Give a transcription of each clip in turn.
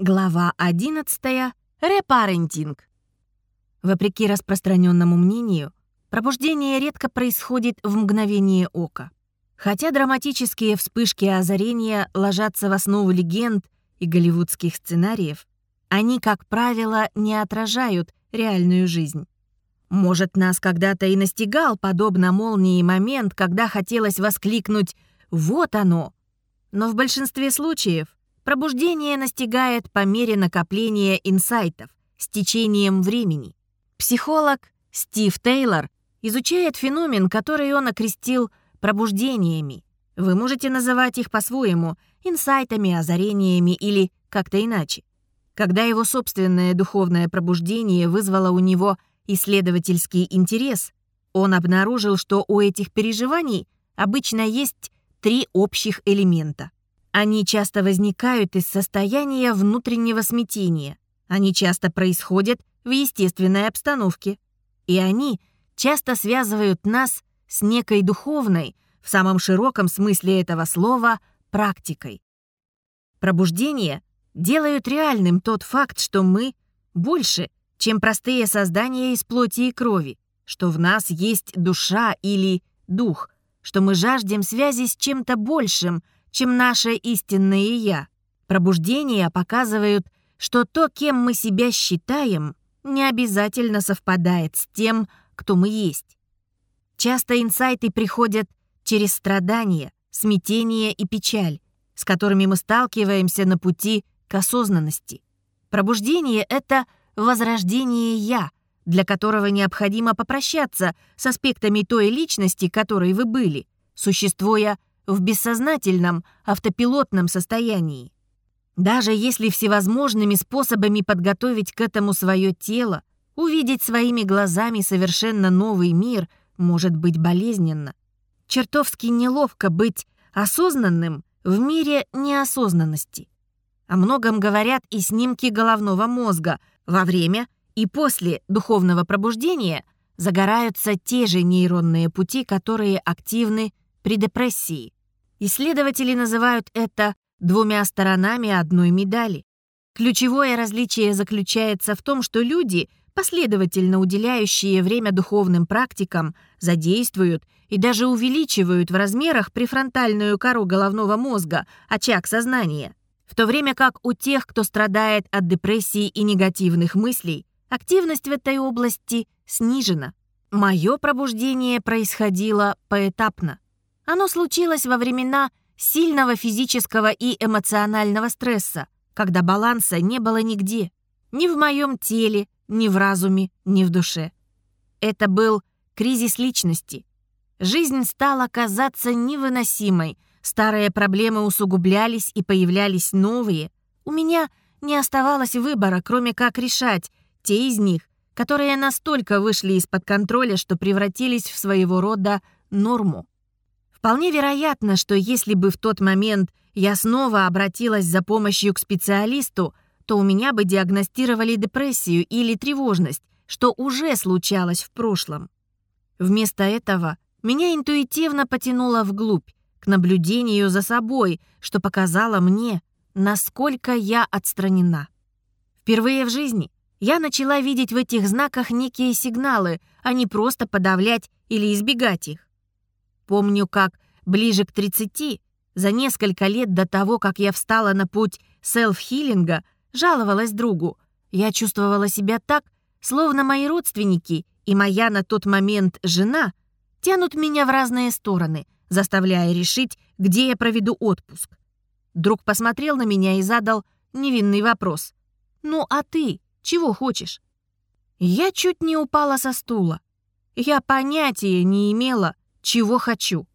Глава 11. Репарентинг. Вопреки распространенному мнению, пробуждение редко происходит в мгновение ока. Хотя драматические вспышки озарения ложатся в основу легенд и голливудских сценариев, они, как правило, не отражают реальную жизнь. Может, нас когда-то и настигал, подобно молнии, момент, когда хотелось воскликнуть «Вот оно!». Но в большинстве случаев Пробуждение настигает по мере накопления инсайтов с течением времени. Психолог Стив Тейлор изучает феномен, который он окрестил пробуждениями. Вы можете называть их по-своему инсайтами, озарениями или как-то иначе. Когда его собственное духовное пробуждение вызвало у него исследовательский интерес, он обнаружил, что у этих переживаний обычно есть три общих элемента. Они часто возникают из состояния внутреннего смятения. Они часто происходят в естественной обстановке. И они часто связывают нас с некой духовной, в самом широком смысле этого слова, практикой. Пробуждение делают реальным тот факт, что мы больше, чем простые создания из плоти и крови, что в нас есть душа или дух, что мы жаждем связи с чем-то большим — чем наше истинное «я». Пробуждения показывают, что то, кем мы себя считаем, не обязательно совпадает с тем, кто мы есть. Часто инсайты приходят через страдания, смятение и печаль, с которыми мы сталкиваемся на пути к осознанности. Пробуждение — это возрождение «я», для которого необходимо попрощаться с аспектами той личности, которой вы были, существуя в бессознательном, автопилотном состоянии. Даже если всевозможными способами подготовить к этому свое тело, увидеть своими глазами совершенно новый мир может быть болезненно. Чертовски неловко быть осознанным в мире неосознанности. О многом говорят и снимки головного мозга. Во время и после духовного пробуждения загораются те же нейронные пути, которые активны при депрессии. Исследователи называют это двумя сторонами одной медали. Ключевое различие заключается в том, что люди, последовательно уделяющие время духовным практикам, задействуют и даже увеличивают в размерах префронтальную кору головного мозга, очаг сознания, в то время как у тех, кто страдает от депрессии и негативных мыслей, активность в этой области снижена. Мое пробуждение происходило поэтапно. Оно случилось во времена сильного физического и эмоционального стресса, когда баланса не было нигде, ни в моем теле, ни в разуме, ни в душе. Это был кризис личности. Жизнь стала казаться невыносимой, старые проблемы усугублялись и появлялись новые. У меня не оставалось выбора, кроме как решать те из них, которые настолько вышли из-под контроля, что превратились в своего рода норму. Вполне вероятно, что если бы в тот момент я снова обратилась за помощью к специалисту, то у меня бы диагностировали депрессию или тревожность, что уже случалось в прошлом. Вместо этого меня интуитивно потянуло вглубь, к наблюдению за собой, что показало мне, насколько я отстранена. Впервые в жизни я начала видеть в этих знаках некие сигналы, а не просто подавлять или избегать их. Помню, как ближе к 30, за несколько лет до того, как я встала на путь селф-хиллинга, жаловалась другу. Я чувствовала себя так, словно мои родственники и моя на тот момент жена тянут меня в разные стороны, заставляя решить, где я проведу отпуск. Друг посмотрел на меня и задал невинный вопрос. «Ну а ты чего хочешь?» Я чуть не упала со стула. Я понятия не имела, чего хочу.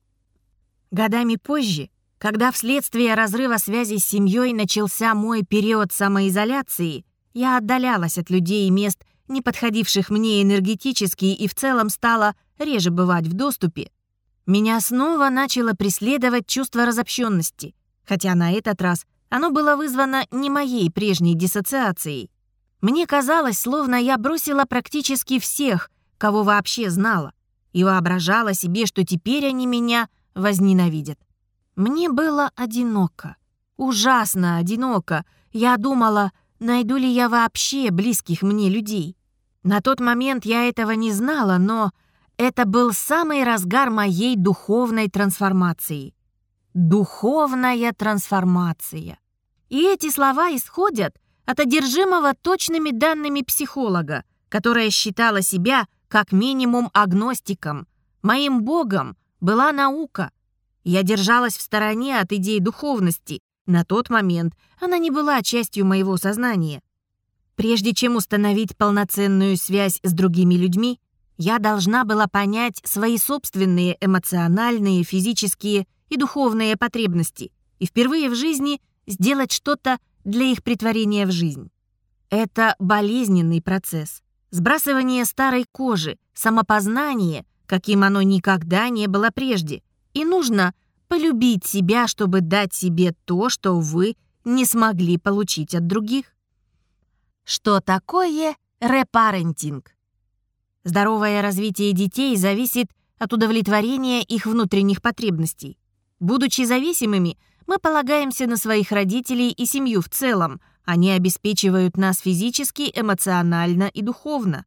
Годами позже, когда вследствие разрыва связи с семьей начался мой период самоизоляции, я отдалялась от людей и мест, не подходивших мне энергетически и в целом стала реже бывать в доступе, меня снова начало преследовать чувство разобщенности, хотя на этот раз оно было вызвано не моей прежней диссоциацией. Мне казалось, словно я бросила практически всех, кого вообще знала и воображала себе, что теперь они меня возненавидят. Мне было одиноко. ужасно одиноко. Я думала, найду ли я вообще близких мне людей. На тот момент я этого не знала, но это был самый разгар моей духовной трансформации. Духовная трансформация. И эти слова исходят от одержимого точными данными психолога, которая считала себя как минимум агностиком. Моим богом была наука. Я держалась в стороне от идей духовности. На тот момент она не была частью моего сознания. Прежде чем установить полноценную связь с другими людьми, я должна была понять свои собственные эмоциональные, физические и духовные потребности и впервые в жизни сделать что-то для их притворения в жизнь. Это болезненный процесс. Сбрасывание старой кожи, самопознание, каким оно никогда не было прежде. И нужно полюбить себя, чтобы дать себе то, что вы не смогли получить от других. Что такое репарентинг? Здоровое развитие детей зависит от удовлетворения их внутренних потребностей. Будучи зависимыми, мы полагаемся на своих родителей и семью в целом. Они обеспечивают нас физически, эмоционально и духовно.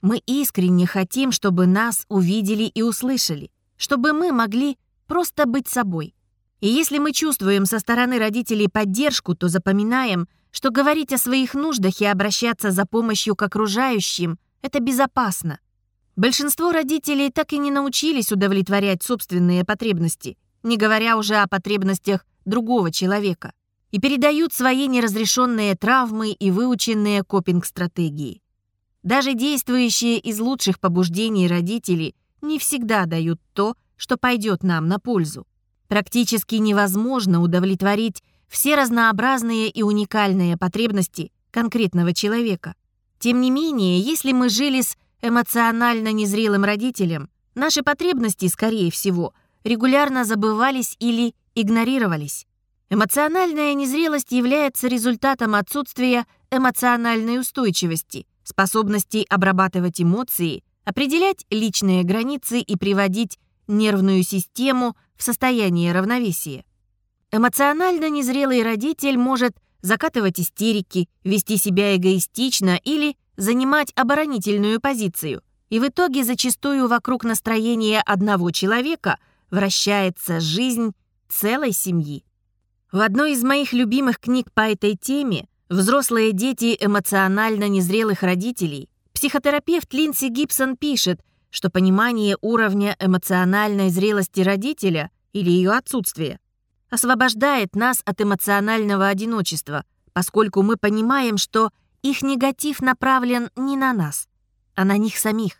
Мы искренне хотим, чтобы нас увидели и услышали, чтобы мы могли просто быть собой. И если мы чувствуем со стороны родителей поддержку, то запоминаем, что говорить о своих нуждах и обращаться за помощью к окружающим это безопасно. Большинство родителей так и не научились удовлетворять собственные потребности, не говоря уже о потребностях другого человека, и передают свои неразрешенные травмы и выученные копинг-стратегии. Даже действующие из лучших побуждений родители не всегда дают то, что пойдет нам на пользу. Практически невозможно удовлетворить все разнообразные и уникальные потребности конкретного человека. Тем не менее, если мы жили с эмоционально незрелым родителем, наши потребности, скорее всего, регулярно забывались или игнорировались. Эмоциональная незрелость является результатом отсутствия эмоциональной устойчивости, способности обрабатывать эмоции, определять личные границы и приводить нервную систему в состояние равновесия. Эмоционально незрелый родитель может закатывать истерики, вести себя эгоистично или занимать оборонительную позицию. И в итоге зачастую вокруг настроения одного человека вращается жизнь целой семьи. В одной из моих любимых книг по этой теме «Взрослые дети эмоционально незрелых родителей» психотерапевт Линси Гибсон пишет, что понимание уровня эмоциональной зрелости родителя или ее отсутствия освобождает нас от эмоционального одиночества, поскольку мы понимаем, что их негатив направлен не на нас, а на них самих.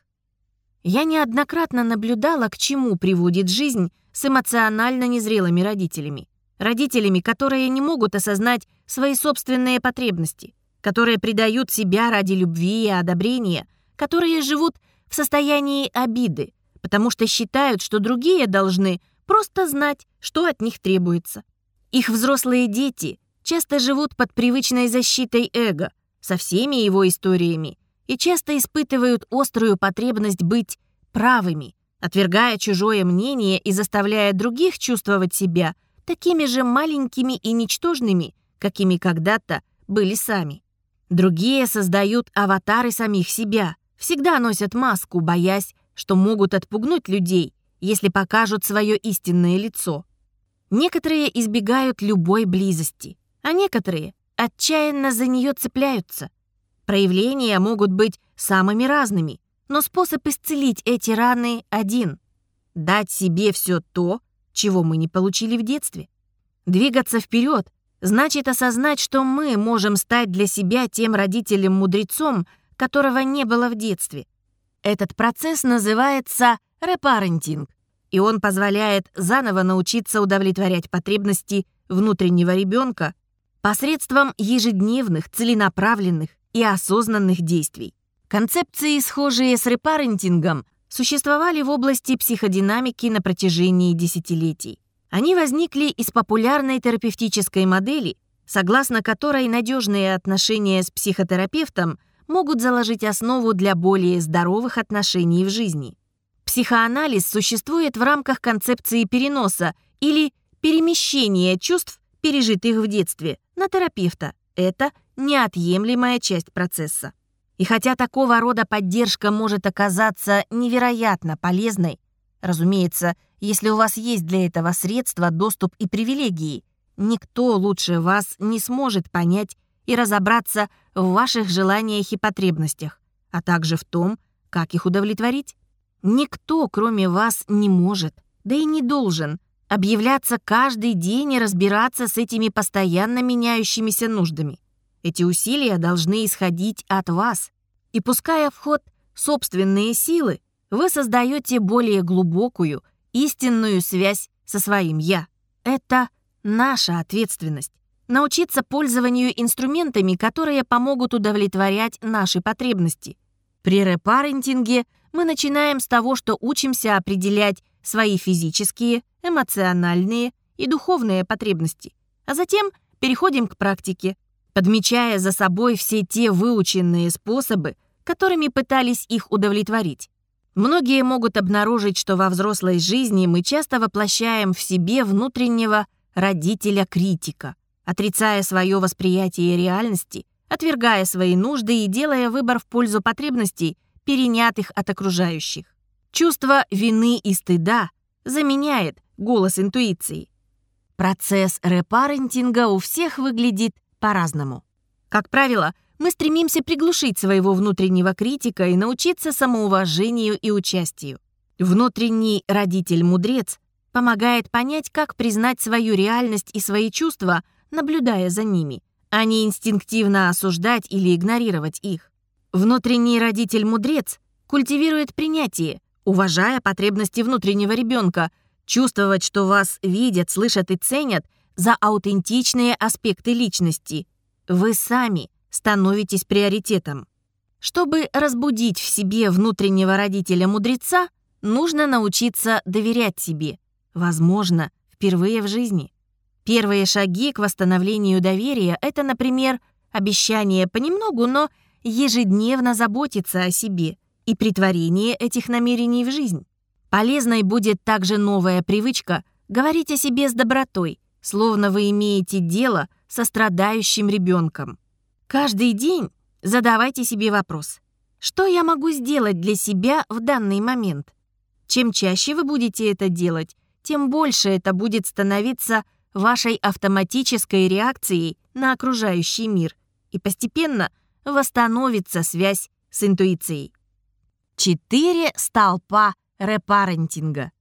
Я неоднократно наблюдала, к чему приводит жизнь с эмоционально незрелыми родителями. Родителями, которые не могут осознать свои собственные потребности, которые предают себя ради любви и одобрения, которые живут в состоянии обиды, потому что считают, что другие должны просто знать, что от них требуется. Их взрослые дети часто живут под привычной защитой эго, со всеми его историями, и часто испытывают острую потребность быть правыми, отвергая чужое мнение и заставляя других чувствовать себя такими же маленькими и ничтожными, какими когда-то были сами. Другие создают аватары самих себя, всегда носят маску, боясь, что могут отпугнуть людей, если покажут свое истинное лицо. Некоторые избегают любой близости, а некоторые отчаянно за нее цепляются. Проявления могут быть самыми разными, но способ исцелить эти раны один — дать себе все то, чего мы не получили в детстве. Двигаться вперед значит осознать, что мы можем стать для себя тем родителем-мудрецом, которого не было в детстве. Этот процесс называется репарентинг, и он позволяет заново научиться удовлетворять потребности внутреннего ребенка посредством ежедневных, целенаправленных и осознанных действий. Концепции, схожие с репарентингом, существовали в области психодинамики на протяжении десятилетий. Они возникли из популярной терапевтической модели, согласно которой надежные отношения с психотерапевтом могут заложить основу для более здоровых отношений в жизни. Психоанализ существует в рамках концепции переноса или перемещения чувств пережитых в детстве, на терапевта. Это неотъемлемая часть процесса. И хотя такого рода поддержка может оказаться невероятно полезной, разумеется, если у вас есть для этого средства, доступ и привилегии, никто лучше вас не сможет понять и разобраться в ваших желаниях и потребностях, а также в том, как их удовлетворить. Никто, кроме вас, не может, да и не должен, объявляться каждый день и разбираться с этими постоянно меняющимися нуждами. Эти усилия должны исходить от вас. И пуская в ход собственные силы, вы создаете более глубокую, истинную связь со своим «я». Это наша ответственность. Научиться пользованию инструментами, которые помогут удовлетворять наши потребности. При репарентинге мы начинаем с того, что учимся определять свои физические, эмоциональные и духовные потребности, а затем переходим к практике, подмечая за собой все те выученные способы, которыми пытались их удовлетворить. Многие могут обнаружить, что во взрослой жизни мы часто воплощаем в себе внутреннего родителя-критика, отрицая свое восприятие реальности, отвергая свои нужды и делая выбор в пользу потребностей, перенятых от окружающих. Чувство вины и стыда заменяет голос интуиции. Процесс репарентинга у всех выглядит по-разному. Как правило, мы стремимся приглушить своего внутреннего критика и научиться самоуважению и участию. Внутренний родитель-мудрец помогает понять, как признать свою реальность и свои чувства, наблюдая за ними, а не инстинктивно осуждать или игнорировать их. Внутренний родитель-мудрец культивирует принятие, уважая потребности внутреннего ребенка, чувствовать, что вас видят, слышат и ценят за аутентичные аспекты личности. Вы сами становитесь приоритетом. Чтобы разбудить в себе внутреннего родителя-мудреца, нужно научиться доверять себе, возможно, впервые в жизни. Первые шаги к восстановлению доверия — это, например, обещание понемногу, но ежедневно заботиться о себе и притворение этих намерений в жизнь. Полезной будет также новая привычка говорить о себе с добротой, словно вы имеете дело со страдающим ребенком. Каждый день задавайте себе вопрос, что я могу сделать для себя в данный момент? Чем чаще вы будете это делать, тем больше это будет становиться вашей автоматической реакцией на окружающий мир, и постепенно восстановится связь с интуицией. Четыре столпа репарентинга.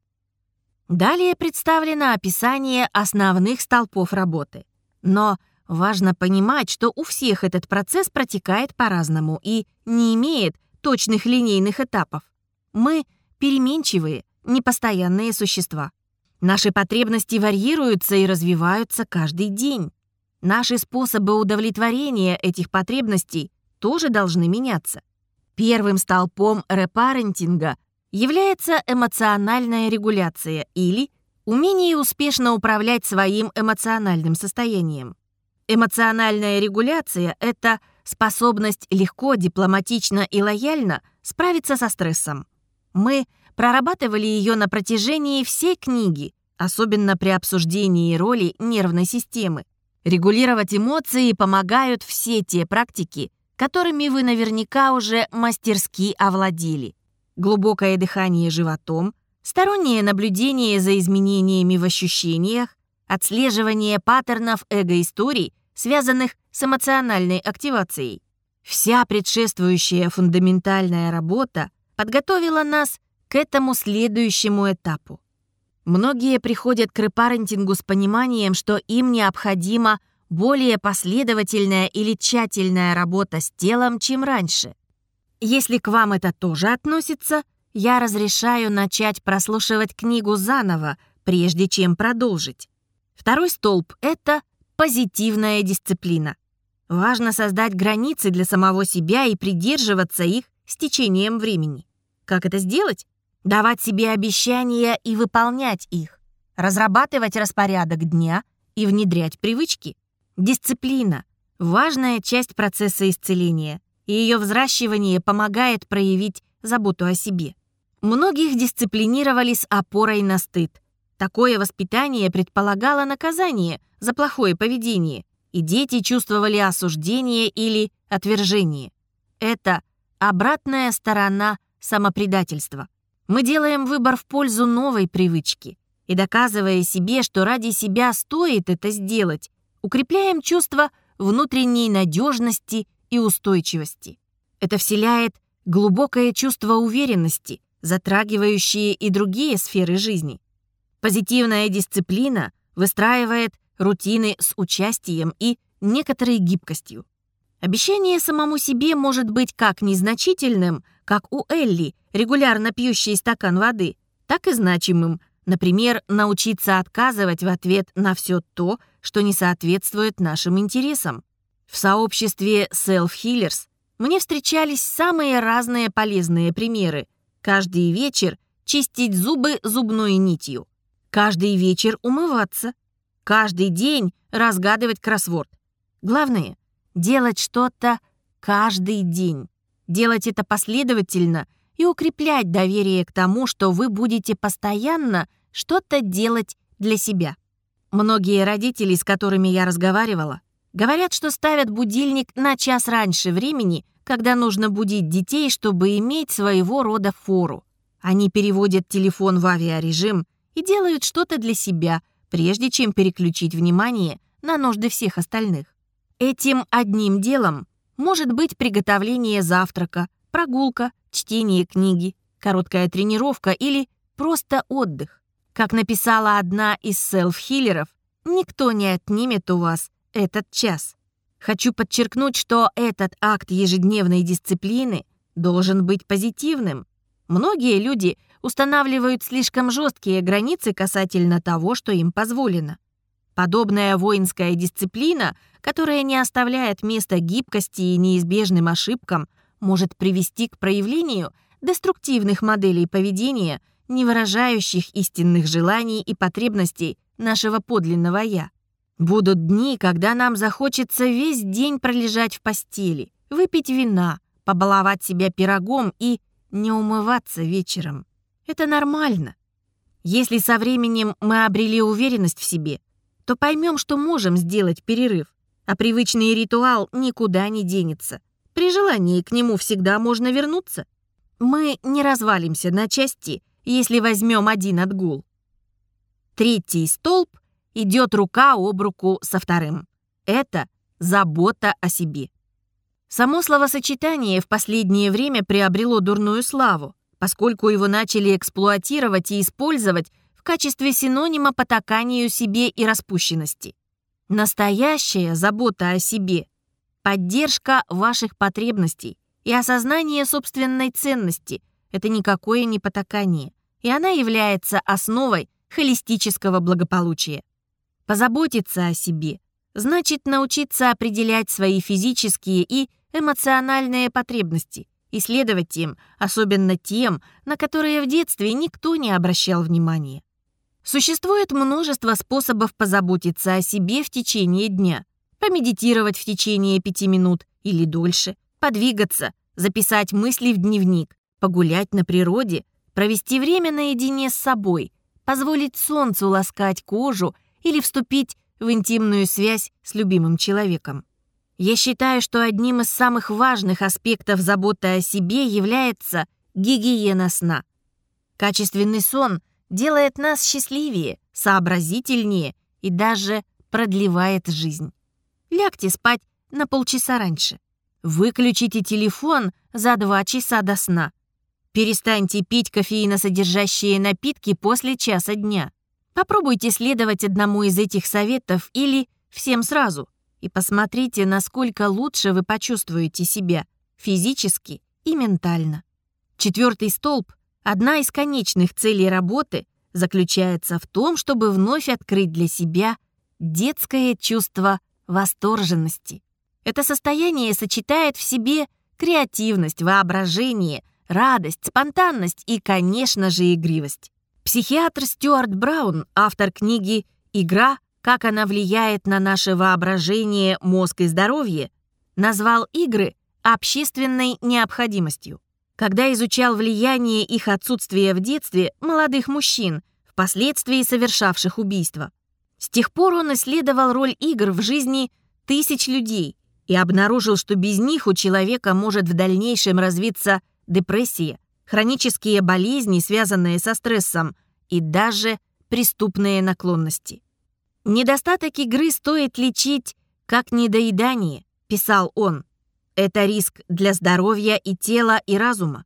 Далее представлено описание основных столпов работы. Но важно понимать, что у всех этот процесс протекает по-разному и не имеет точных линейных этапов. Мы переменчивые, непостоянные существа. Наши потребности варьируются и развиваются каждый день. Наши способы удовлетворения этих потребностей тоже должны меняться. Первым столпом репарентинга является эмоциональная регуляция или умение успешно управлять своим эмоциональным состоянием. Эмоциональная регуляция — это способность легко, дипломатично и лояльно справиться со стрессом. Мы прорабатывали ее на протяжении всей книги, особенно при обсуждении роли нервной системы. Регулировать эмоции помогают все те практики, которыми вы наверняка уже мастерски овладели. Глубокое дыхание животом, стороннее наблюдение за изменениями в ощущениях, отслеживание паттернов эго-историй, связанных с эмоциональной активацией. Вся предшествующая фундаментальная работа подготовила нас к этому следующему этапу. Многие приходят к репарентингу с пониманием, что им необходима более последовательная или тщательная работа с телом, чем раньше. Если к вам это тоже относится, я разрешаю начать прослушивать книгу заново, прежде чем продолжить. Второй столб — это позитивная дисциплина. Важно создать границы для самого себя и придерживаться их с течением времени. Как это сделать? давать себе обещания и выполнять их, разрабатывать распорядок дня и внедрять привычки. Дисциплина – важная часть процесса исцеления, и ее взращивание помогает проявить заботу о себе. Многих дисциплинировали с опорой на стыд. Такое воспитание предполагало наказание за плохое поведение, и дети чувствовали осуждение или отвержение. Это обратная сторона самопредательства. Мы делаем выбор в пользу новой привычки и, доказывая себе, что ради себя стоит это сделать, укрепляем чувство внутренней надежности и устойчивости. Это вселяет глубокое чувство уверенности, затрагивающее и другие сферы жизни. Позитивная дисциплина выстраивает рутины с участием и некоторой гибкостью. Обещание самому себе может быть как незначительным, как у Элли, регулярно пьющей стакан воды, так и значимым, например, научиться отказывать в ответ на все то, что не соответствует нашим интересам. В сообществе Self-Healers мне встречались самые разные полезные примеры. Каждый вечер чистить зубы зубной нитью. Каждый вечер умываться. Каждый день разгадывать кроссворд. Главное делать что-то каждый день. Делать это последовательно и укреплять доверие к тому, что вы будете постоянно что-то делать для себя. Многие родители, с которыми я разговаривала, говорят, что ставят будильник на час раньше времени, когда нужно будить детей, чтобы иметь своего рода фору. Они переводят телефон в авиарежим и делают что-то для себя, прежде чем переключить внимание на нужды всех остальных. Этим одним делом может быть приготовление завтрака, прогулка, чтение книги, короткая тренировка или просто отдых. Как написала одна из селф-хиллеров, никто не отнимет у вас этот час. Хочу подчеркнуть, что этот акт ежедневной дисциплины должен быть позитивным. Многие люди устанавливают слишком жесткие границы касательно того, что им позволено. Подобная воинская дисциплина, которая не оставляет места гибкости и неизбежным ошибкам, может привести к проявлению деструктивных моделей поведения, не выражающих истинных желаний и потребностей нашего подлинного «я». Будут дни, когда нам захочется весь день пролежать в постели, выпить вина, побаловать себя пирогом и не умываться вечером. Это нормально. Если со временем мы обрели уверенность в себе – то поймем, что можем сделать перерыв, а привычный ритуал никуда не денется. При желании к нему всегда можно вернуться. Мы не развалимся на части, если возьмем один отгул. Третий столб идет рука об руку со вторым. Это забота о себе. Само словосочетание в последнее время приобрело дурную славу, поскольку его начали эксплуатировать и использовать в качестве синонима потаканию себе и распущенности. Настоящая забота о себе, поддержка ваших потребностей и осознание собственной ценности – это никакое не потакание, и она является основой холистического благополучия. Позаботиться о себе значит научиться определять свои физические и эмоциональные потребности, исследовать им, особенно тем, на которые в детстве никто не обращал внимания. Существует множество способов позаботиться о себе в течение дня. Помедитировать в течение пяти минут или дольше, подвигаться, записать мысли в дневник, погулять на природе, провести время наедине с собой, позволить солнцу ласкать кожу или вступить в интимную связь с любимым человеком. Я считаю, что одним из самых важных аспектов заботы о себе является гигиена сна. Качественный сон делает нас счастливее, сообразительнее и даже продлевает жизнь. Лягте спать на полчаса раньше. Выключите телефон за два часа до сна. Перестаньте пить кофеиносодержащие напитки после часа дня. Попробуйте следовать одному из этих советов или всем сразу и посмотрите, насколько лучше вы почувствуете себя физически и ментально. Четвертый столб Одна из конечных целей работы заключается в том, чтобы вновь открыть для себя детское чувство восторженности. Это состояние сочетает в себе креативность, воображение, радость, спонтанность и, конечно же, игривость. Психиатр Стюарт Браун, автор книги «Игра. Как она влияет на наше воображение, мозг и здоровье», назвал игры общественной необходимостью когда изучал влияние их отсутствия в детстве молодых мужчин, впоследствии совершавших убийство. С тех пор он исследовал роль игр в жизни тысяч людей и обнаружил, что без них у человека может в дальнейшем развиться депрессия, хронические болезни, связанные со стрессом, и даже преступные наклонности. «Недостаток игры стоит лечить как недоедание», — писал он. «Это риск для здоровья и тела, и разума.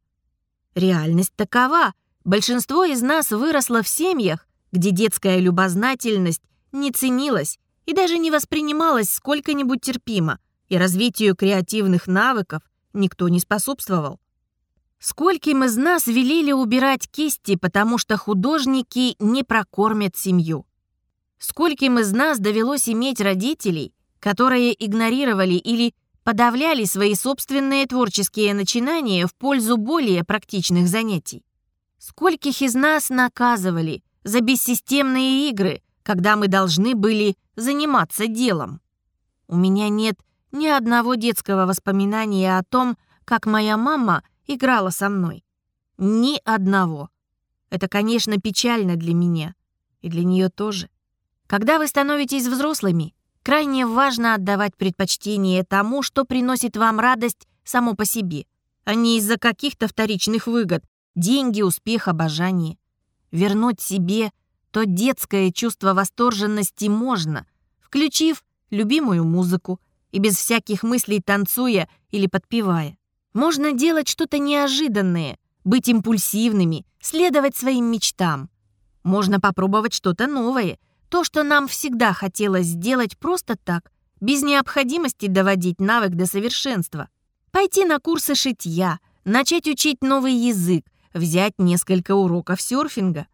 Реальность такова. Большинство из нас выросло в семьях, где детская любознательность не ценилась и даже не воспринималась сколько-нибудь терпимо, и развитию креативных навыков никто не способствовал. Скольким из нас велели убирать кисти, потому что художники не прокормят семью? Скольким из нас довелось иметь родителей, которые игнорировали или подавляли свои собственные творческие начинания в пользу более практичных занятий? Скольких из нас наказывали за бессистемные игры, когда мы должны были заниматься делом? У меня нет ни одного детского воспоминания о том, как моя мама – играла со мной. Ни одного. Это, конечно, печально для меня. И для нее тоже. Когда вы становитесь взрослыми, крайне важно отдавать предпочтение тому, что приносит вам радость само по себе, а не из-за каких-то вторичных выгод, деньги, успех, обожание. Вернуть себе то детское чувство восторженности можно, включив любимую музыку и без всяких мыслей танцуя или подпевая. Можно делать что-то неожиданное, быть импульсивными, следовать своим мечтам. Можно попробовать что-то новое, то, что нам всегда хотелось сделать просто так, без необходимости доводить навык до совершенства. Пойти на курсы шитья, начать учить новый язык, взять несколько уроков серфинга.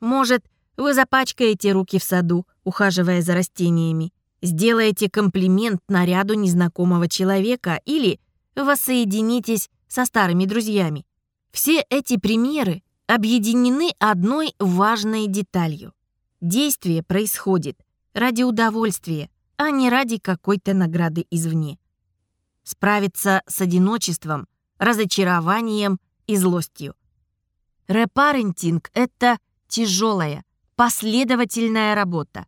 Может, вы запачкаете руки в саду, ухаживая за растениями, сделаете комплимент наряду незнакомого человека или воссоединитесь со старыми друзьями. Все эти примеры объединены одной важной деталью. Действие происходит ради удовольствия, а не ради какой-то награды извне. Справиться с одиночеством, разочарованием и злостью. Репарентинг — это тяжелая, последовательная работа.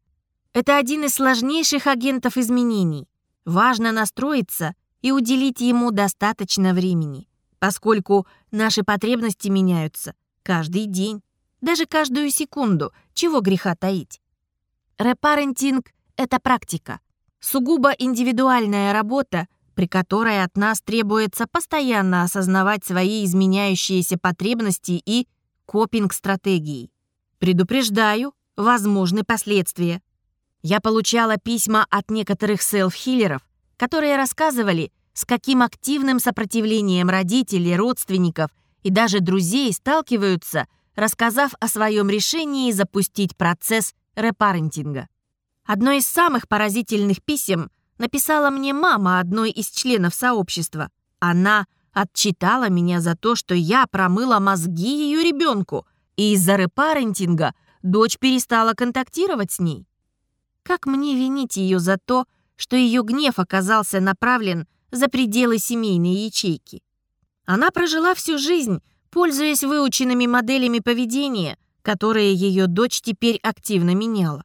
Это один из сложнейших агентов изменений. Важно настроиться и уделить ему достаточно времени, поскольку наши потребности меняются каждый день, даже каждую секунду, чего греха таить. Репарентинг — это практика, сугубо индивидуальная работа, при которой от нас требуется постоянно осознавать свои изменяющиеся потребности и копинг-стратегии. Предупреждаю, возможны последствия. Я получала письма от некоторых селф-хиллеров, которые рассказывали, с каким активным сопротивлением родителей, родственников и даже друзей сталкиваются, рассказав о своем решении запустить процесс репарентинга. Одно из самых поразительных писем написала мне мама одной из членов сообщества. Она отчитала меня за то, что я промыла мозги ее ребенку, и из-за репарентинга дочь перестала контактировать с ней. Как мне винить ее за то, что ее гнев оказался направлен за пределы семейной ячейки. Она прожила всю жизнь, пользуясь выученными моделями поведения, которые ее дочь теперь активно меняла.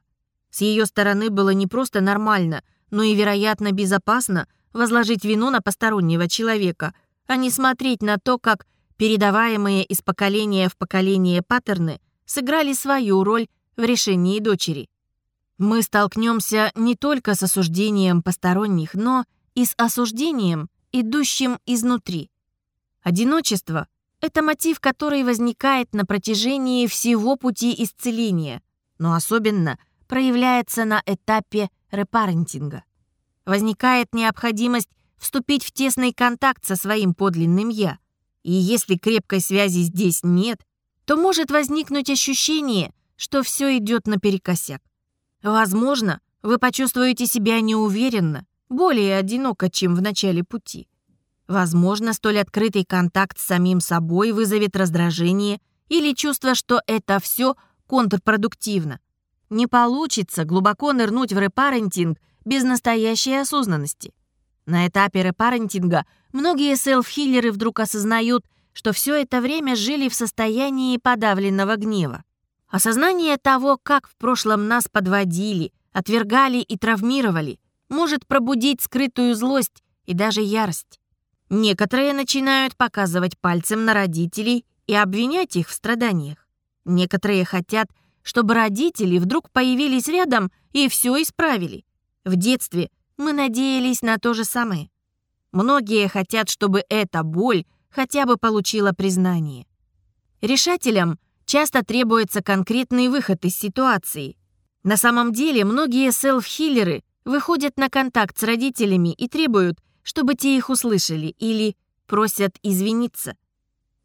С ее стороны было не просто нормально, но и, вероятно, безопасно возложить вину на постороннего человека, а не смотреть на то, как передаваемые из поколения в поколение паттерны сыграли свою роль в решении дочери. Мы столкнемся не только с осуждением посторонних, но и с осуждением, идущим изнутри. Одиночество — это мотив, который возникает на протяжении всего пути исцеления, но особенно проявляется на этапе репарентинга. Возникает необходимость вступить в тесный контакт со своим подлинным «я», и если крепкой связи здесь нет, то может возникнуть ощущение, что все идет наперекосяк. Возможно, вы почувствуете себя неуверенно, более одиноко, чем в начале пути. Возможно, столь открытый контакт с самим собой вызовет раздражение или чувство, что это все контрпродуктивно. Не получится глубоко нырнуть в репарентинг без настоящей осознанности. На этапе репарентинга многие селф-хиллеры вдруг осознают, что все это время жили в состоянии подавленного гнева. Осознание того, как в прошлом нас подводили, отвергали и травмировали, может пробудить скрытую злость и даже ярость. Некоторые начинают показывать пальцем на родителей и обвинять их в страданиях. Некоторые хотят, чтобы родители вдруг появились рядом и все исправили. В детстве мы надеялись на то же самое. Многие хотят, чтобы эта боль хотя бы получила признание. Решателям часто требуется конкретный выход из ситуации. На самом деле многие селф-хиллеры выходят на контакт с родителями и требуют, чтобы те их услышали или просят извиниться.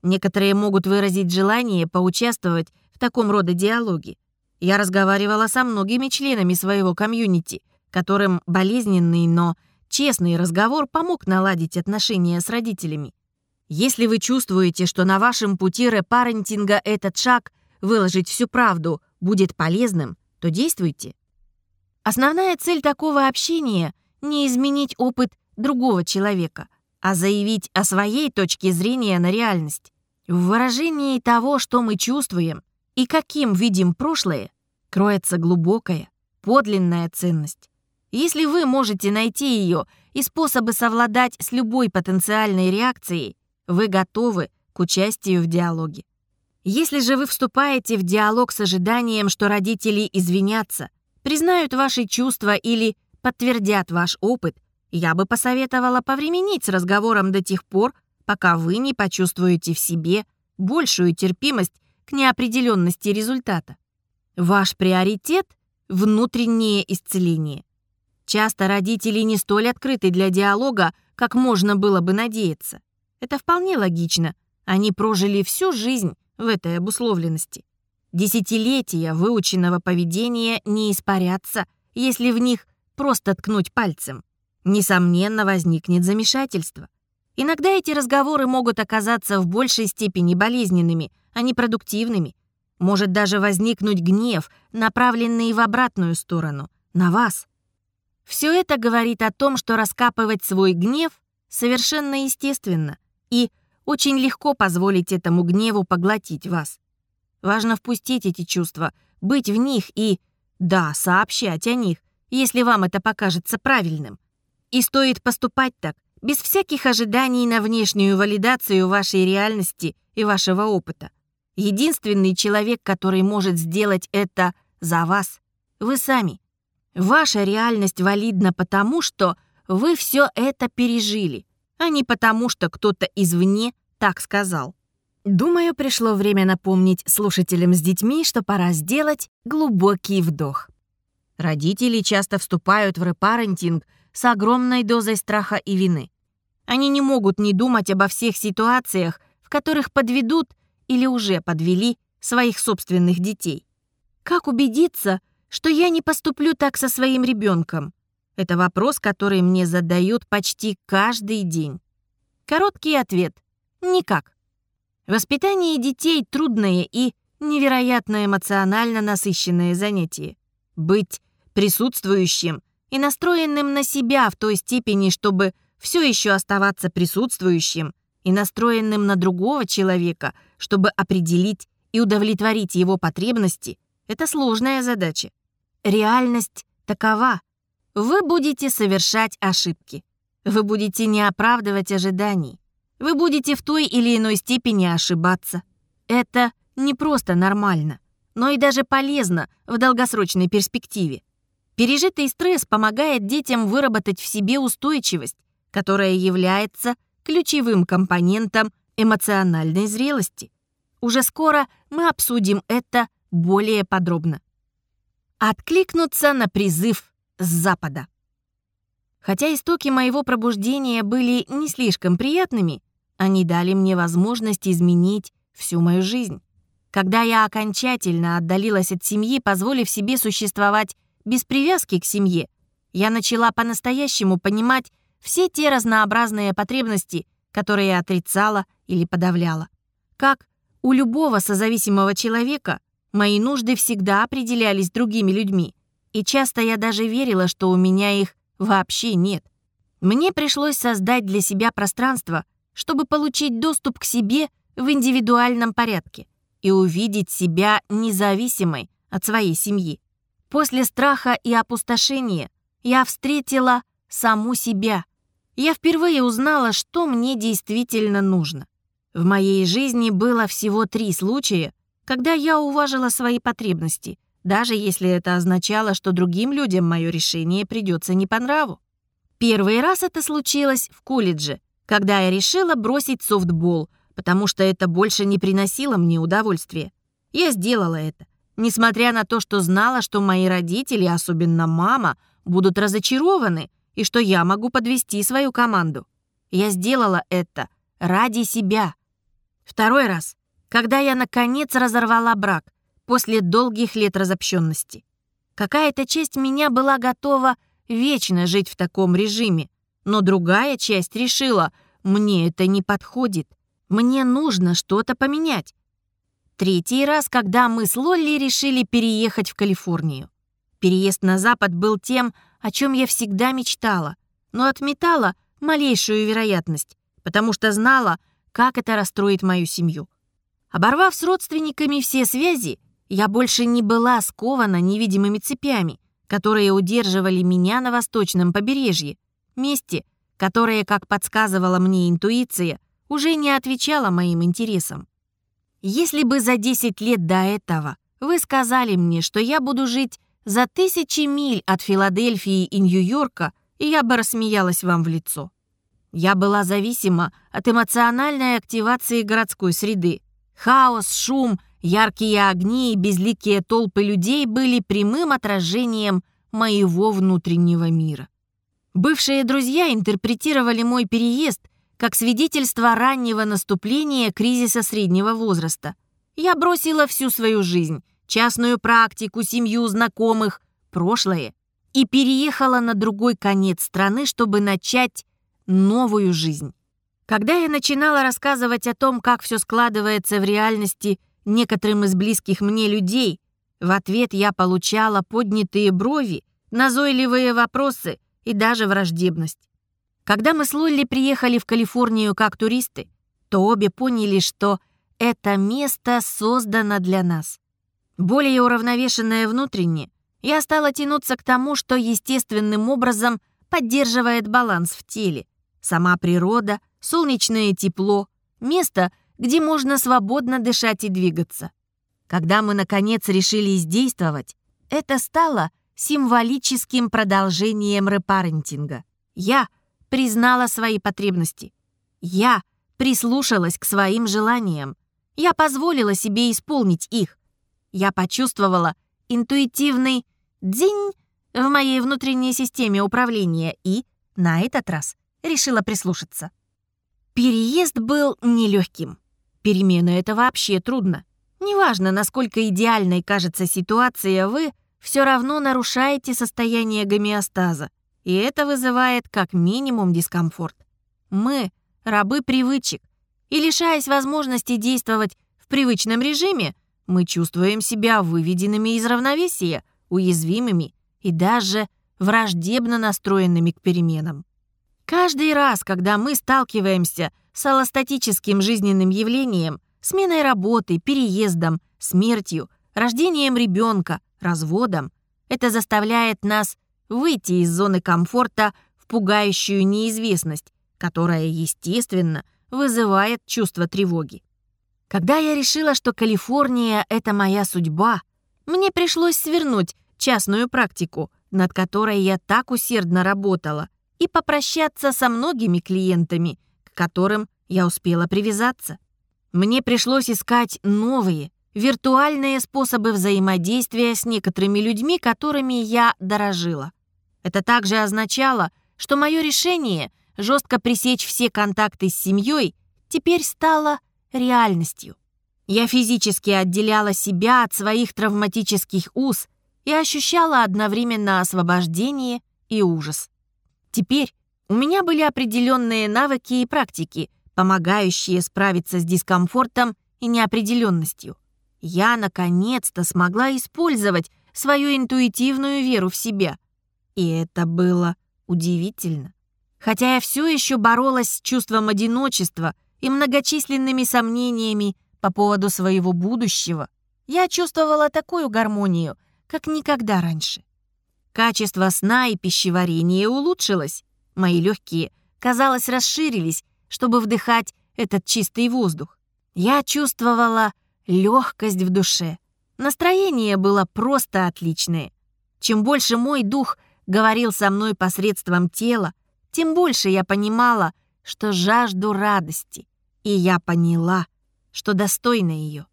Некоторые могут выразить желание поучаствовать в таком рода диалоге. Я разговаривала со многими членами своего комьюнити, которым болезненный, но честный разговор помог наладить отношения с родителями. Если вы чувствуете, что на вашем пути репарентинга этот шаг выложить всю правду будет полезным, то действуйте. Основная цель такого общения — не изменить опыт другого человека, а заявить о своей точке зрения на реальность. В выражении того, что мы чувствуем и каким видим прошлое, кроется глубокая, подлинная ценность. Если вы можете найти ее и способы совладать с любой потенциальной реакцией, вы готовы к участию в диалоге. Если же вы вступаете в диалог с ожиданием, что родители извинятся, признают ваши чувства или подтвердят ваш опыт, я бы посоветовала повременить с разговором до тех пор, пока вы не почувствуете в себе большую терпимость к неопределенности результата. Ваш приоритет — внутреннее исцеление. Часто родители не столь открыты для диалога, как можно было бы надеяться. Это вполне логично. Они прожили всю жизнь в этой обусловленности. Десятилетия выученного поведения не испарятся, если в них просто ткнуть пальцем. Несомненно, возникнет замешательство. Иногда эти разговоры могут оказаться в большей степени болезненными, а не продуктивными. Может даже возникнуть гнев, направленный в обратную сторону, на вас. Все это говорит о том, что раскапывать свой гнев совершенно естественно — и очень легко позволить этому гневу поглотить вас. Важно впустить эти чувства, быть в них и, да, сообщать о них, если вам это покажется правильным. И стоит поступать так, без всяких ожиданий на внешнюю валидацию вашей реальности и вашего опыта. Единственный человек, который может сделать это за вас, вы сами. Ваша реальность валидна потому, что вы все это пережили, а не потому, что кто-то извне так сказал. Думаю, пришло время напомнить слушателям с детьми, что пора сделать глубокий вдох. Родители часто вступают в репарентинг с огромной дозой страха и вины. Они не могут не думать обо всех ситуациях, в которых подведут или уже подвели своих собственных детей. Как убедиться, что я не поступлю так со своим ребенком? Это вопрос, который мне задают почти каждый день. Короткий ответ — никак. Воспитание детей — трудное и невероятно эмоционально насыщенное занятие. Быть присутствующим и настроенным на себя в той степени, чтобы все еще оставаться присутствующим и настроенным на другого человека, чтобы определить и удовлетворить его потребности, это сложная задача. Реальность такова вы будете совершать ошибки. Вы будете не оправдывать ожиданий. Вы будете в той или иной степени ошибаться. Это не просто нормально, но и даже полезно в долгосрочной перспективе. Пережитый стресс помогает детям выработать в себе устойчивость, которая является ключевым компонентом эмоциональной зрелости. Уже скоро мы обсудим это более подробно. Откликнуться на призыв с запада. Хотя истоки моего пробуждения были не слишком приятными, они дали мне возможность изменить всю мою жизнь. Когда я окончательно отдалилась от семьи, позволив себе существовать без привязки к семье, я начала по-настоящему понимать все те разнообразные потребности, которые отрицала или подавляла. Как у любого созависимого человека, мои нужды всегда определялись другими людьми, и часто я даже верила, что у меня их вообще нет. Мне пришлось создать для себя пространство, чтобы получить доступ к себе в индивидуальном порядке и увидеть себя независимой от своей семьи. После страха и опустошения я встретила саму себя. Я впервые узнала, что мне действительно нужно. В моей жизни было всего три случая, когда я уважила свои потребности, даже если это означало, что другим людям мое решение придется не по нраву. Первый раз это случилось в колледже, когда я решила бросить софтбол, потому что это больше не приносило мне удовольствия. Я сделала это, несмотря на то, что знала, что мои родители, особенно мама, будут разочарованы и что я могу подвести свою команду. Я сделала это ради себя. Второй раз, когда я наконец разорвала брак после долгих лет разобщенности. Какая-то часть меня была готова вечно жить в таком режиме, но другая часть решила, мне это не подходит, мне нужно что-то поменять. Третий раз, когда мы с Лолли решили переехать в Калифорнию. Переезд на Запад был тем, о чем я всегда мечтала, но отметала малейшую вероятность, потому что знала, как это расстроит мою семью. Оборвав с родственниками все связи, я больше не была скована невидимыми цепями, которые удерживали меня на восточном побережье, месте, которое, как подсказывала мне интуиция, уже не отвечало моим интересам. Если бы за 10 лет до этого вы сказали мне, что я буду жить за тысячи миль от Филадельфии и Нью-Йорка, я бы рассмеялась вам в лицо. Я была зависима от эмоциональной активации городской среды. Хаос, шум, яркие огни и безликие толпы людей были прямым отражением моего внутреннего мира. Бывшие друзья интерпретировали мой переезд – как свидетельство раннего наступления кризиса среднего возраста. Я бросила всю свою жизнь, частную практику, семью, знакомых, прошлое и переехала на другой конец страны, чтобы начать новую жизнь. Когда я начинала рассказывать о том, как все складывается в реальности некоторым из близких мне людей, в ответ я получала поднятые брови, назойливые вопросы и даже враждебность. Когда мы с Лолли приехали в Калифорнию как туристы, то обе поняли, что это место создано для нас. Более уравновешенное внутренне, я стала тянуться к тому, что естественным образом поддерживает баланс в теле. Сама природа, солнечное тепло, место, где можно свободно дышать и двигаться. Когда мы, наконец, решились действовать, это стало символическим продолжением репарентинга. Я признала свои потребности. Я прислушалась к своим желаниям. Я позволила себе исполнить их. Я почувствовала интуитивный «дзинь» в моей внутренней системе управления и, на этот раз, решила прислушаться. Переезд был нелегким. Перемена — это вообще трудно. Неважно, насколько идеальной кажется ситуация, вы все равно нарушаете состояние гомеостаза и это вызывает как минимум дискомфорт. Мы — рабы привычек, и лишаясь возможности действовать в привычном режиме, мы чувствуем себя выведенными из равновесия, уязвимыми и даже враждебно настроенными к переменам. Каждый раз, когда мы сталкиваемся с аллостатическим жизненным явлением, сменой работы, переездом, смертью, рождением ребенка, разводом, это заставляет нас выйти из зоны комфорта в пугающую неизвестность, которая, естественно, вызывает чувство тревоги. Когда я решила, что Калифорния — это моя судьба, мне пришлось свернуть частную практику, над которой я так усердно работала, и попрощаться со многими клиентами, которым я успела привязаться. Мне пришлось искать новые, виртуальные способы взаимодействия с некоторыми людьми, которыми я дорожила. Это также означало, что мое решение жестко пресечь все контакты с семьей теперь стало реальностью. Я физически отделяла себя от своих травматических уз и ощущала одновременно освобождение и ужас. Теперь у меня были определенные навыки и практики, помогающие справиться с дискомфортом и неопределенностью. Я, наконец-то, смогла использовать свою интуитивную веру в себя — и это было удивительно. Хотя я все еще боролась с чувством одиночества и многочисленными сомнениями по поводу своего будущего, я чувствовала такую гармонию, как никогда раньше. Качество сна и пищеварения улучшилось. Мои легкие, казалось, расширились, чтобы вдыхать этот чистый воздух. Я чувствовала легкость в душе. Настроение было просто отличное. Чем больше мой дух говорил со мной посредством тела, тем больше я понимала, что жажду радости. И я поняла, что достойна ее.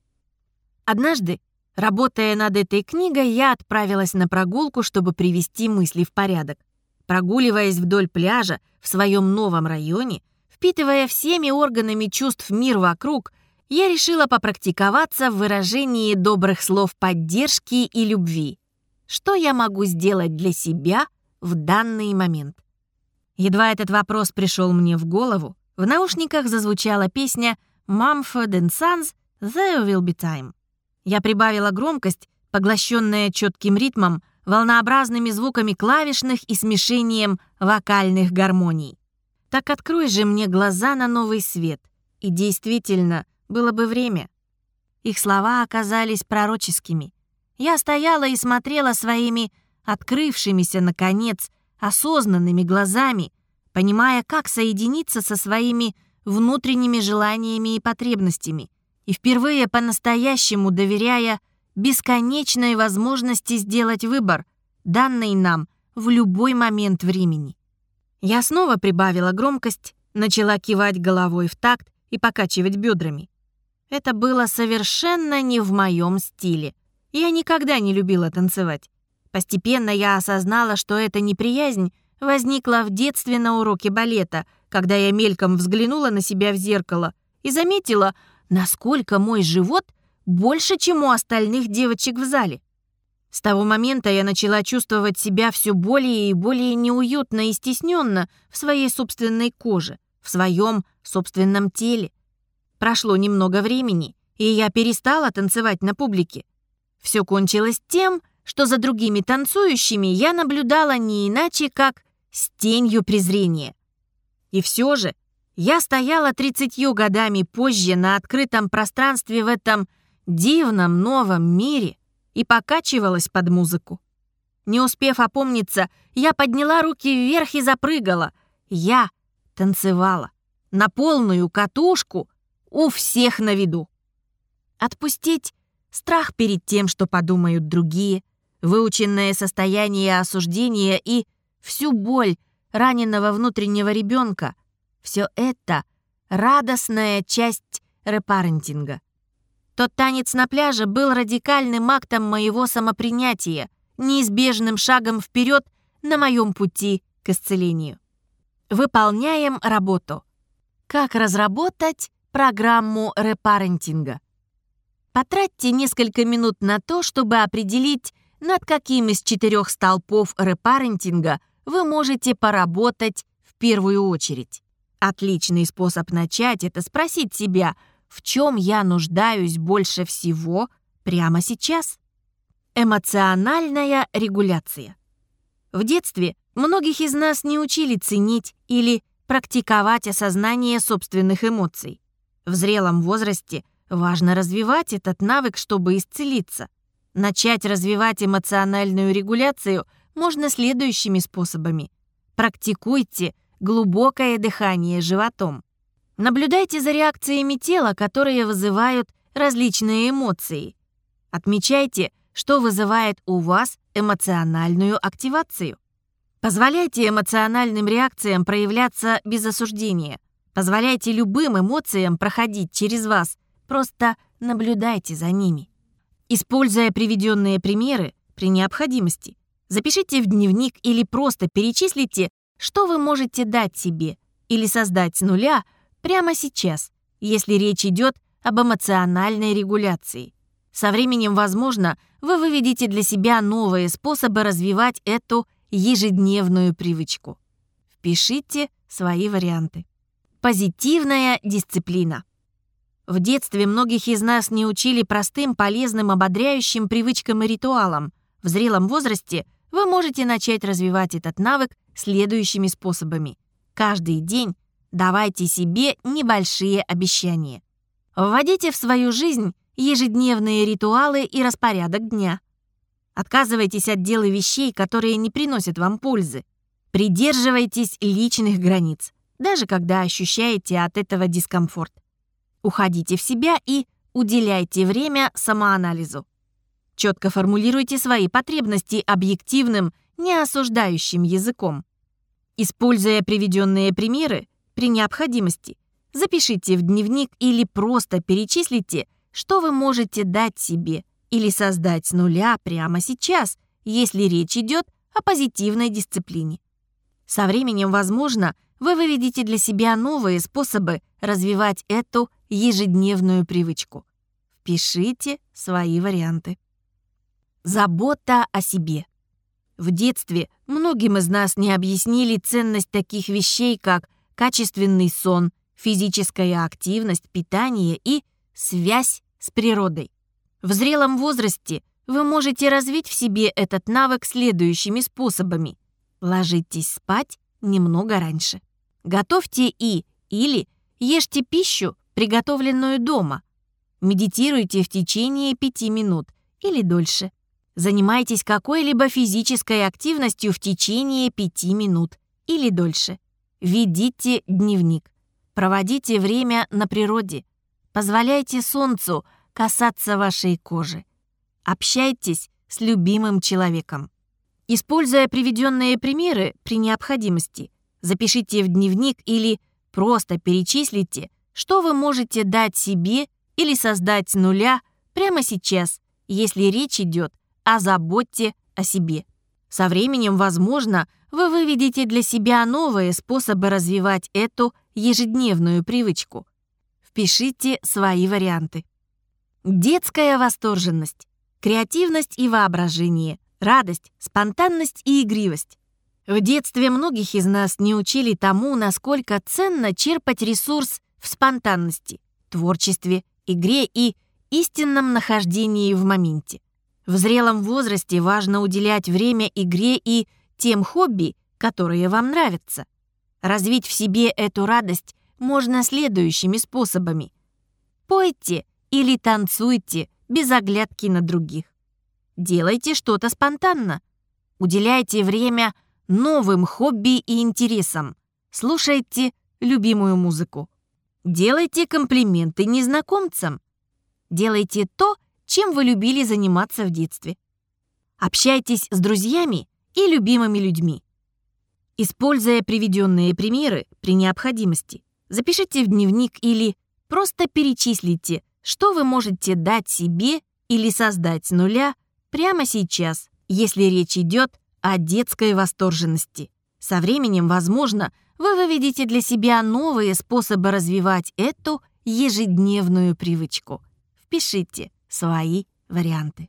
Однажды, работая над этой книгой, я отправилась на прогулку, чтобы привести мысли в порядок. Прогуливаясь вдоль пляжа в своем новом районе, впитывая всеми органами чувств мир вокруг, я решила попрактиковаться в выражении добрых слов поддержки и любви. Что я могу сделать для себя в данный момент? Едва этот вопрос пришел мне в голову, в наушниках зазвучала песня «Mumford Sons There Will Be Time». Я прибавила громкость, поглощенная четким ритмом, волнообразными звуками клавишных и смешением вокальных гармоний. Так открой же мне глаза на новый свет. И действительно, было бы время. Их слова оказались пророческими. Я стояла и смотрела своими открывшимися, наконец, осознанными глазами, понимая, как соединиться со своими внутренними желаниями и потребностями, и впервые по-настоящему доверяя бесконечной возможности сделать выбор, данный нам в любой момент времени. Я снова прибавила громкость, начала кивать головой в такт и покачивать бедрами. Это было совершенно не в моем стиле. Я никогда не любила танцевать. Постепенно я осознала, что эта неприязнь возникла в детстве на уроке балета, когда я мельком взглянула на себя в зеркало и заметила, насколько мой живот больше, чем у остальных девочек в зале. С того момента я начала чувствовать себя все более и более неуютно и стесненно в своей собственной коже, в своем собственном теле. Прошло немного времени, и я перестала танцевать на публике. Все кончилось тем, что за другими танцующими я наблюдала не иначе, как с тенью презрения. И все же я стояла тридцатью годами позже на открытом пространстве в этом дивном новом мире и покачивалась под музыку. Не успев опомниться, я подняла руки вверх и запрыгала. Я танцевала на полную катушку у всех на виду. Отпустить страх перед тем, что подумают другие, выученное состояние осуждения и всю боль раненого внутреннего ребенка — все это — радостная часть репарентинга. Тот танец на пляже был радикальным актом моего самопринятия, неизбежным шагом вперед на моем пути к исцелению. Выполняем работу. Как разработать программу репарентинга? Потратьте несколько минут на то, чтобы определить, над каким из четырех столпов репарентинга вы можете поработать в первую очередь. Отличный способ начать — это спросить себя, в чем я нуждаюсь больше всего прямо сейчас. Эмоциональная регуляция. В детстве многих из нас не учили ценить или практиковать осознание собственных эмоций. В зрелом возрасте важно развивать этот навык, чтобы исцелиться. Начать развивать эмоциональную регуляцию можно следующими способами. Практикуйте глубокое дыхание животом. Наблюдайте за реакциями тела, которые вызывают различные эмоции. Отмечайте, что вызывает у вас эмоциональную активацию. Позволяйте эмоциональным реакциям проявляться без осуждения. Позволяйте любым эмоциям проходить через вас. Просто наблюдайте за ними. Используя приведенные примеры при необходимости, запишите в дневник или просто перечислите что вы можете дать себе или создать с нуля прямо сейчас, если речь идет об эмоциональной регуляции? Со временем, возможно, вы выведете для себя новые способы развивать эту ежедневную привычку. Впишите свои варианты. Позитивная дисциплина. В детстве многих из нас не учили простым, полезным, ободряющим привычкам и ритуалам. В зрелом возрасте вы можете начать развивать этот навык следующими способами. Каждый день давайте себе небольшие обещания. Вводите в свою жизнь ежедневные ритуалы и распорядок дня. Отказывайтесь от дел и вещей, которые не приносят вам пользы. Придерживайтесь личных границ, даже когда ощущаете от этого дискомфорт. Уходите в себя и уделяйте время самоанализу. Четко формулируйте свои потребности объективным, неосуждающим языком. Используя приведенные примеры, при необходимости запишите в дневник или просто перечислите, что вы можете дать себе или создать с нуля прямо сейчас, если речь идет о позитивной дисциплине. Со временем, возможно, вы выведете для себя новые способы развивать эту ежедневную привычку. Впишите свои варианты. Забота о себе. В детстве многим из нас не объяснили ценность таких вещей, как качественный сон, физическая активность, питание и связь с природой. В зрелом возрасте вы можете развить в себе этот навык следующими способами. Ложитесь спать немного раньше. Готовьте и или ешьте пищу, приготовленную дома. Медитируйте в течение пяти минут или дольше. Занимайтесь какой-либо физической активностью в течение пяти минут или дольше. Ведите дневник. Проводите время на природе. Позволяйте солнцу касаться вашей кожи. Общайтесь с любимым человеком. Используя приведенные примеры при необходимости, запишите в дневник или просто перечислите, что вы можете дать себе или создать с нуля прямо сейчас, если речь идет о заботе о себе. Со временем, возможно, вы выведете для себя новые способы развивать эту ежедневную привычку. Впишите свои варианты. Детская восторженность, креативность и воображение, радость, спонтанность и игривость. В детстве многих из нас не учили тому, насколько ценно черпать ресурс в спонтанности, творчестве, игре и истинном нахождении в моменте. В зрелом возрасте важно уделять время игре и тем хобби, которые вам нравятся. Развить в себе эту радость можно следующими способами. Пойте или танцуйте без оглядки на других. Делайте что-то спонтанно. Уделяйте время новым хобби и интересам. Слушайте любимую музыку. Делайте комплименты незнакомцам. Делайте то, чем вы любили заниматься в детстве. Общайтесь с друзьями и любимыми людьми. Используя приведенные примеры при необходимости, запишите в дневник или просто перечислите, что вы можете дать себе или создать с нуля прямо сейчас, если речь идет о детской восторженности. Со временем, возможно, вы выведете для себя новые способы развивать эту ежедневную привычку. Впишите свои варианты.